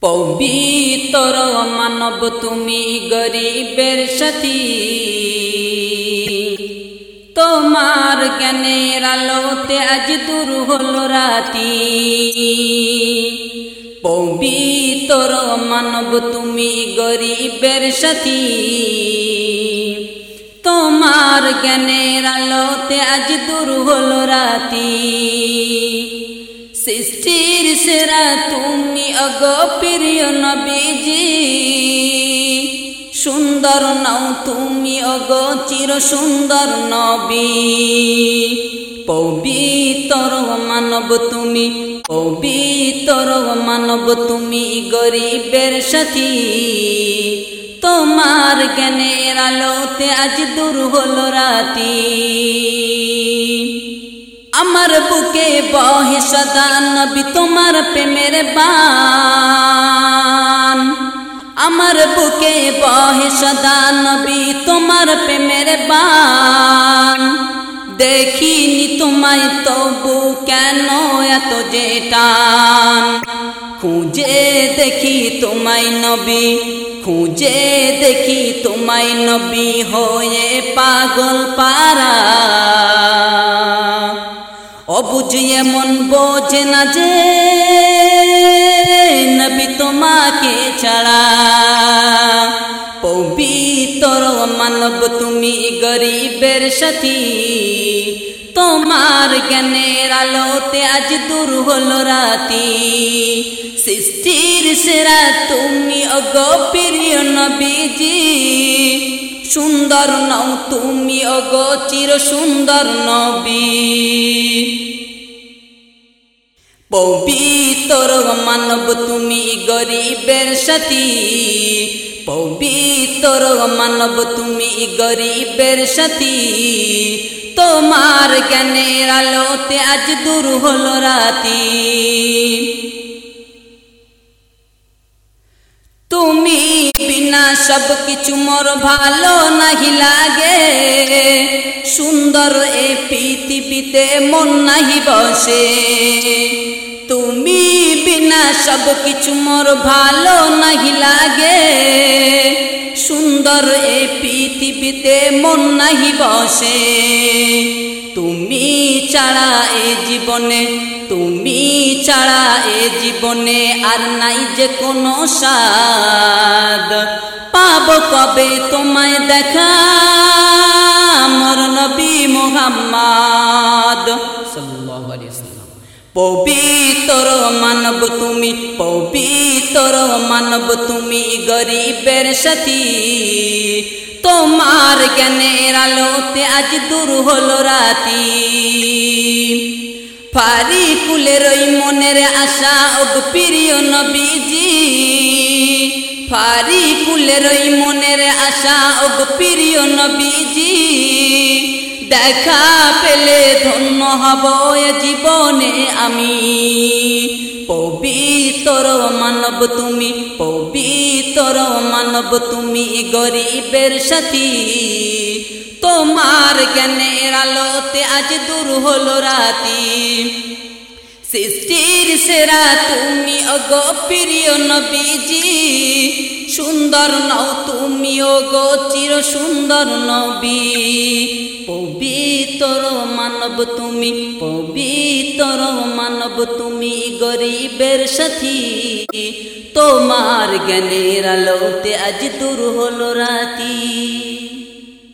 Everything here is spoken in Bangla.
পবিতর মানব তুমি গরিবের সাথী। তোমার জ্ঞানের আলোতে আজ দূর হল রাতি। পবিতর মানব তুমি গরিবের সাথী। তোমার জ্ঞানের আলোতে আজ দূর হল রাতি। সৃষ্টির সেরা তুমি অগ প্রিয় নবীজি সুন্দর নও তুমি অগ চির সুন্দর নবী পবিতর মানব তুমি পবিতর মানব তুমি গরিবের সাথী তোমার জ্ঞানের আলোতে আজ দূর হল রাতি আমার বুকে বহে সদা নবী তোমার প্রেমের বান। আমার বুকে বহে সদা নবী তোমার প্রেমের বান। দেখিনি তোমায় তবু কেন এত যে টান? খুঁজে দেখি তোমায় নবী, খুঁজে দেখি তোমায় নবী হয়ে পাগল পারা অবুঝ এমন বোঝে না যে নবী তোমাকে ছাড়া। পবিতর মানব তুমি গরিবের সাথী। তোমার জ্ঞানের আলোতে আজ দূর হল রাতি। সৃষ্টির সেরা তুমি অগপ্রিয় নবীজি। সুন্দর নও তুমি অগচির সুন্দর নবী। পবিতর মানব তুমি, গরিবের সাথী। পবিতর মানব তুমি, গরিবের সাথী। তোমার জ্ঞানের আলোতে আজ দূর হল রাতি। তুমি বিনা সব কিছু মোর ভালো নাহি লাগে। সুন্দর এ পৃথিবীতে মন নাহি বসে। তুমি বিনা সব কিছু মোর ভালো নাহি লাগে। সুন্দর এ পৃথিবীতে মন নাহি বসে। তুমি ছাড়া এ জীবনে, তুমি ছাড়া এ জীবনে আর নাই যে কোনো সাদ পাব কবে তোমায় দেখা মোর নবী মোহাম্মদ। পবিতর মানব তুমি, পবিতর মানব তুমি গরিবের সাথী। তোমার জ্ঞানের আলোতে আজ দূর হল রাতি। ফারি কুলের ওই মনের আশা ওগ প্রিয় নবীজি। ফারি কুলের ওই মনের আশা ওগ প্রিয় নবীজি। দেখা পেলে ধন্য হব জীবনে আমি। পবিতর মানব তুমি পবিতর মানব, তুমি গরিবের সাথী। তোমার জ্ঞানের আলোতে আজ দূর হলো রাতি। সৃষ্টির সেরা তুমি অগ প্রিয় নবীজি। সুন্দর নও তুমিও গো চির সুন্দর নবী। পবিতর মানব তুমি, পবিতর মানব তুমি, গরিবের সাথী। তোমার জ্ঞানের আলোতে আজ দূর হলো রাতি।